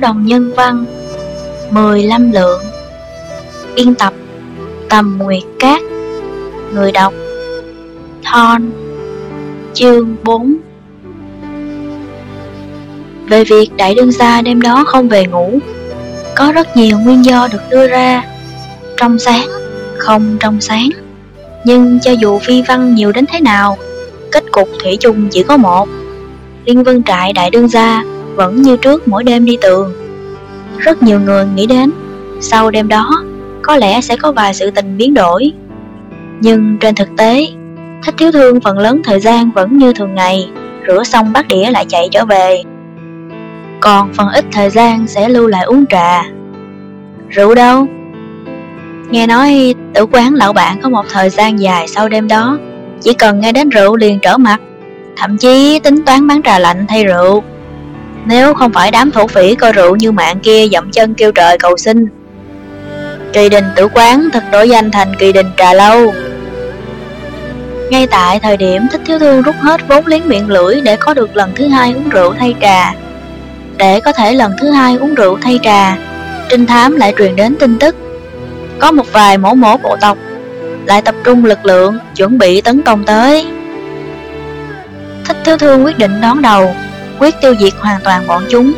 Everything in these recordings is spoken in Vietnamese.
Đồng nhân văn 15 lượng Biên tập Tầm Nguyệt Cát Người đọc Thon Chương 4 Về việc đại đương gia đêm đó không về ngủ Có rất nhiều nguyên do được đưa ra Trong sáng, không trong sáng. Nhưng cho dù vi văn nhiều đến thế nào Kết cục thủy chung chỉ có một. Liên vân trại đại đương gia vẫn như trước mỗi đêm đi tường. Rất nhiều người nghĩ đến, sau đêm đó, có lẽ sẽ có vài sự tình biến đổi. Nhưng trên thực tế, thích thiếu thương phần lớn thời gian vẫn như thường ngày, rửa xong bát đĩa lại chạy trở về. Còn phần ít thời gian sẽ lưu lại uống trà. Rượu đâu? Nghe nói tử quán lão bạn có một thời gian dài sau đêm đó, chỉ cần nghe đến rượu liền trở mặt, thậm chí tính toán bán trà lạnh thay rượu. Nếu không phải đám thổ phỉ coi rượu như mạng kia dậm chân kêu trời cầu xin. Kỳ đình tử quán thật đổi danh thành kỳ đình trà lâu. Ngay tại thời điểm thích thiếu thương rút hết vốn liếng miệng lưỡi để có được lần thứ hai uống rượu thay trà, Để có thể lần thứ hai uống rượu thay trà, Trinh thám lại truyền đến tin tức. Có một vài mổ mổ bộ tộc Lại tập trung lực lượng chuẩn bị tấn công tới. Thích thiếu thương quyết định đón đầu quyết tiêu diệt hoàn toàn bọn chúng.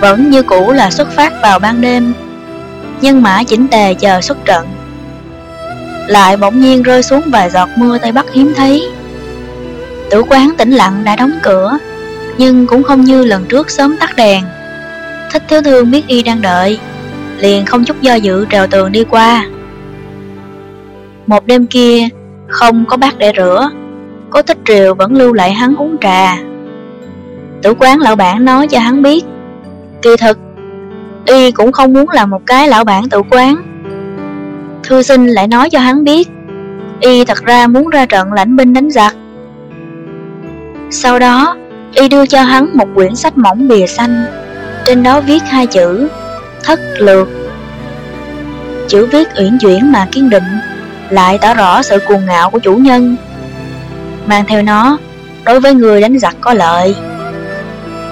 Vẫn như cũ là xuất phát vào ban đêm, nhân mã chỉnh tề chờ xuất trận. Lại bỗng nhiên rơi xuống vài giọt mưa Tây Bắc hiếm thấy. Tử quán tĩnh lặng đã đóng cửa, nhưng cũng không như lần trước sớm tắt đèn. Thích thiếu thương biết y đang đợi, liền không chút do dự trèo tường đi qua. Một đêm kia, không có bát để rửa, Cố thích triều vẫn lưu lại hắn uống trà. Tử quán lão bản nói cho hắn biết. Kỳ thực, Y cũng không muốn làm một cái lão bản tử quán. Thư sinh lại nói cho hắn biết, Y thật ra muốn ra trận lãnh binh đánh giặc. Sau đó, Y đưa cho hắn một quyển sách mỏng bìa xanh, Trên đó viết hai chữ, Thất lược. Chữ viết uyển chuyển mà kiên định, Lại tỏ rõ sự cuồng ngạo của chủ nhân mang theo nó, đối với người đánh giặc có lợi.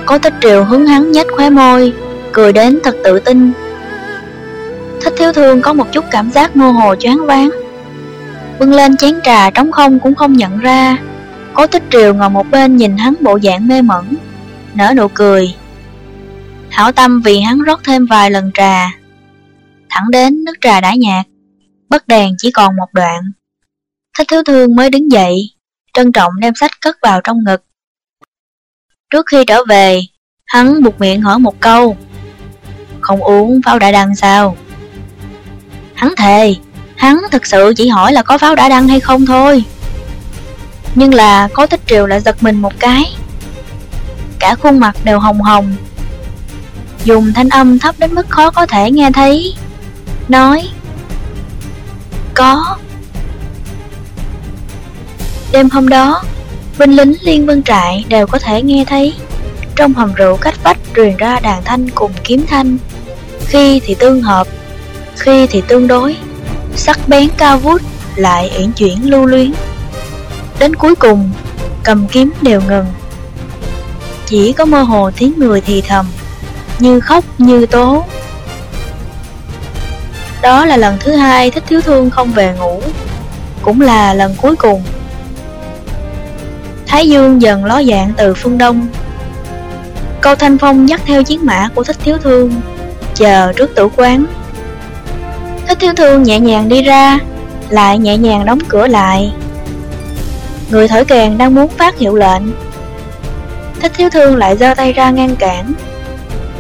Có thích triều hứng hắn nhếch khóe môi, cười đến thật tự tin. Thích thiếu thương có một chút cảm giác mơ hồ choáng váng. Bưng lên chén trà trống không cũng không nhận ra. Cố tích triều ngồi một bên nhìn hắn bộ dạng mê mẩn, nở nụ cười. Hảo tâm vì hắn rót thêm vài lần trà. Thẳng đến nước trà đã nhạt, bất đèn chỉ còn một đoạn. Thích thiếu thương mới đứng dậy, trân trọng đem sách cất vào trong ngực. Trước khi trở về, hắn buộc miệng hỏi một câu. Không uống pháo đã đăng sao? Hắn thề, hắn thực sự chỉ hỏi là có pháo đã đăng hay không thôi. Nhưng là có thích triều lại giật mình một cái. Cả khuôn mặt đều hồng hồng. Dùng thanh âm thấp đến mức khó có thể nghe thấy. Nói Có Đêm hôm đó, binh lính liên vân trại đều có thể nghe thấy. Trong hầm rượu cách vách truyền ra đàn thanh cùng kiếm thanh. Khi thì tương hợp, khi thì tương đối. Sắc bén cao vút lại uyển chuyển lưu luyến. Đến cuối cùng, cầm kiếm đều ngừng. Chỉ có mơ hồ tiếng người thì thầm Như khóc như tố. Đó là lần thứ hai thích thiếu thương không về ngủ. Cũng là lần cuối cùng. Thái dương dần ló dạng từ phương đông. Câu Thanh Phong dắt theo chiến mã của Thích Thiếu Thương, Chờ trước tử quán. Thích Thiếu Thương nhẹ nhàng đi ra, Lại nhẹ nhàng đóng cửa lại. Người thổi kèn đang muốn phát hiệu lệnh. Thích Thiếu Thương lại giơ tay ra ngăn cản.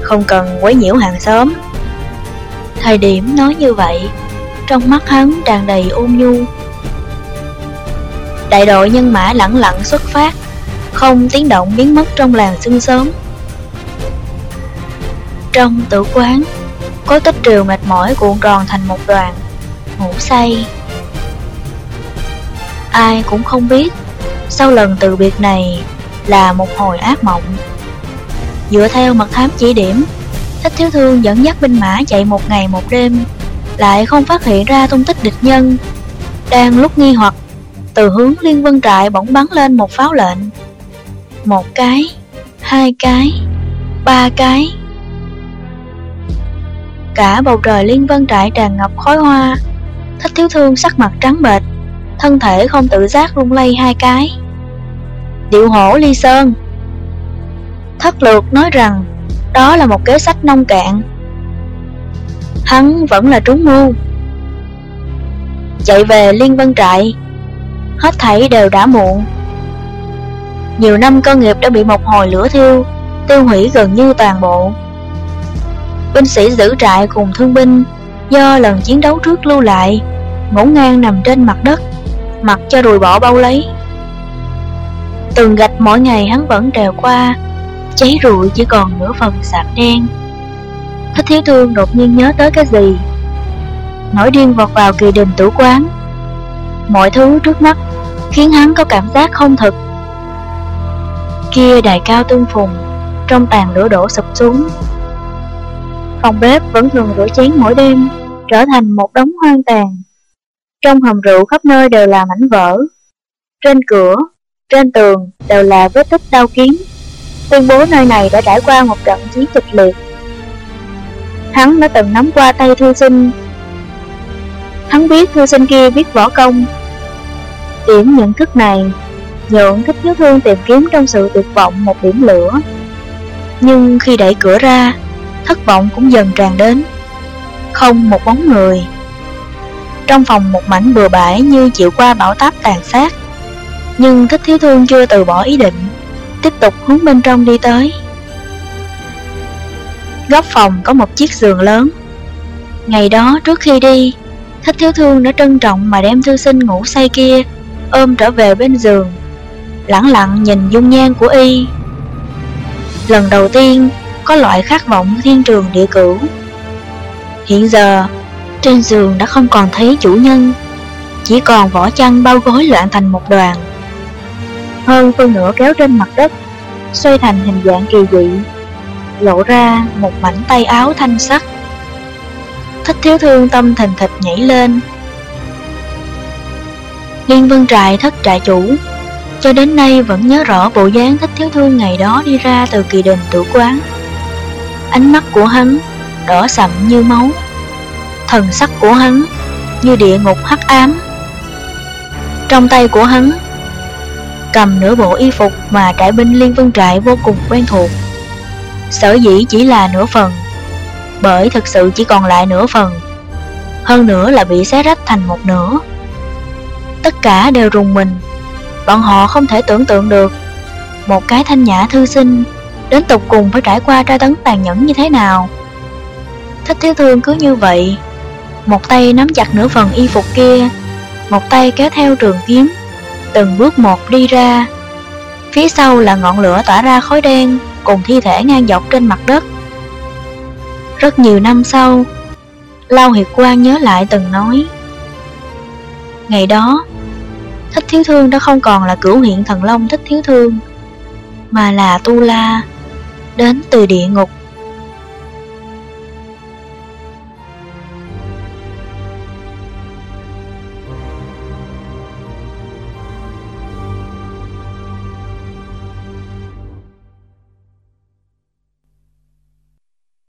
Không cần quấy nhiễu hàng xóm. Thời điểm nói như vậy, Trong mắt hắn tràn đầy ôn nhu. Đại đội nhân mã lẳng lặng xuất phát, Không tiếng động biến mất trong làng sương sớm Trong tử quán, Có tích triều mệt mỏi cuộn tròn thành một đoàn, Ngủ say. Ai cũng không biết, Sau lần từ biệt này Là một hồi ác mộng. Dựa theo mật thám chỉ điểm Thích thiếu thương dẫn dắt binh mã chạy một ngày một đêm, Lại không phát hiện ra tung tích địch nhân, Đang lúc nghi hoặc từ hướng liên vân trại bỗng bắn lên một pháo lệnh. Một cái, Hai cái, Ba cái. Cả bầu trời liên vân trại tràn ngập khói hoa. Thích thiếu thương sắc mặt trắng bệch, Thân thể không tự giác rung lay hai cái. Điệu hổ ly sơn. Thất lược nói rằng, Đó là một kế sách nông cạn. Hắn vẫn là trúng mưu. Chạy về liên vân trại. Hết thảy đều đã muộn. Nhiều năm cơ nghiệp đã bị một hồi lửa thiêu, Tiêu hủy gần như toàn bộ. Binh sĩ giữ trại cùng thương binh, Do lần chiến đấu trước lưu lại Ngủ ngang nằm trên mặt đất, Mặc cho đùi bỏ bao lấy. Từng gạch mỗi ngày hắn vẫn trèo qua, Cháy rụi chỉ còn nửa phần sạp đen. Thích thiếu thương đột nhiên nhớ tới cái gì? Nổi điên vọt vào kỳ đình tử quán. Mọi thứ trước mắt Khiến hắn có cảm giác không thực Kia đài cao tương phùng Trong tàn lửa đổ sụp xuống. Phòng bếp vẫn thường rửa chén mỗi đêm Trở thành một đống hoang tàn. Trong hầm rượu khắp nơi đều là mảnh vỡ. Trên cửa, trên tường đều là vết tích đau kiếm Tuyên bố nơi này đã trải qua một trận chiến kịch liệt. Hắn đã từng nắm qua tay thư sinh. Hắn biết thư sinh kia biết võ công Điểm nhận thức này Nhượng thích thiếu thương tìm kiếm trong sự tuyệt vọng một điểm lửa. Nhưng khi đẩy cửa ra, Thất vọng cũng dần tràn đến. Không một bóng người. Trong phòng một mảnh bừa bãi như chịu qua bão táp tàn sát. Nhưng thích thiếu thương chưa từ bỏ ý định, Tiếp tục hướng bên trong đi tới. Góc phòng có một chiếc giường lớn. Ngày đó trước khi đi, Thích thiếu thương đã trân trọng mà đem thư sinh ngủ say kia Ôm trở về bên giường, Lặng lặng nhìn dung nhan của y. Lần đầu tiên, có loại khát vọng thiên trường địa cửu. Hiện giờ, Trên giường đã không còn thấy chủ nhân, Chỉ còn vỏ chăn bao gối loạn thành một đoàn. Hơn phân nửa kéo trên mặt đất, Xoay thành hình dạng kỳ dị, Lộ ra một mảnh tay áo thanh sắc. Thích thiếu thương tâm thình thịch nhảy lên Liên vân trại thất trại chủ. Cho đến nay vẫn nhớ rõ bộ dáng thích thiếu thương ngày đó đi ra từ kỳ đình tử quán. Ánh mắt của hắn đỏ sậm như máu. Thần sắc của hắn như địa ngục hắc ám. Trong tay của hắn cầm nửa bộ y phục mà trại binh liên vân trại vô cùng quen thuộc. Sở dĩ chỉ là nửa phần, Bởi thực sự chỉ còn lại nửa phần, Hơn nữa là bị xé rách thành một nửa. Tất cả đều rùng mình. Bọn họ không thể tưởng tượng được Một cái thanh nhã thư sinh Đến tục cùng phải trải qua tra tấn tàn nhẫn như thế nào. Thích thiếu thương cứ như vậy, Một tay nắm chặt nửa phần y phục kia, Một tay kéo theo trường kiếm, Từng bước một đi ra. Phía sau là ngọn lửa tỏa ra khói đen Cùng thi thể ngang dọc trên mặt đất. Rất nhiều năm sau, Lao Hiệp Quang nhớ lại từng nói, Ngày đó Thích thiếu thương đã không còn là cửu hiện thần long thích thiếu thương, Mà là Tu La, Đến từ địa ngục.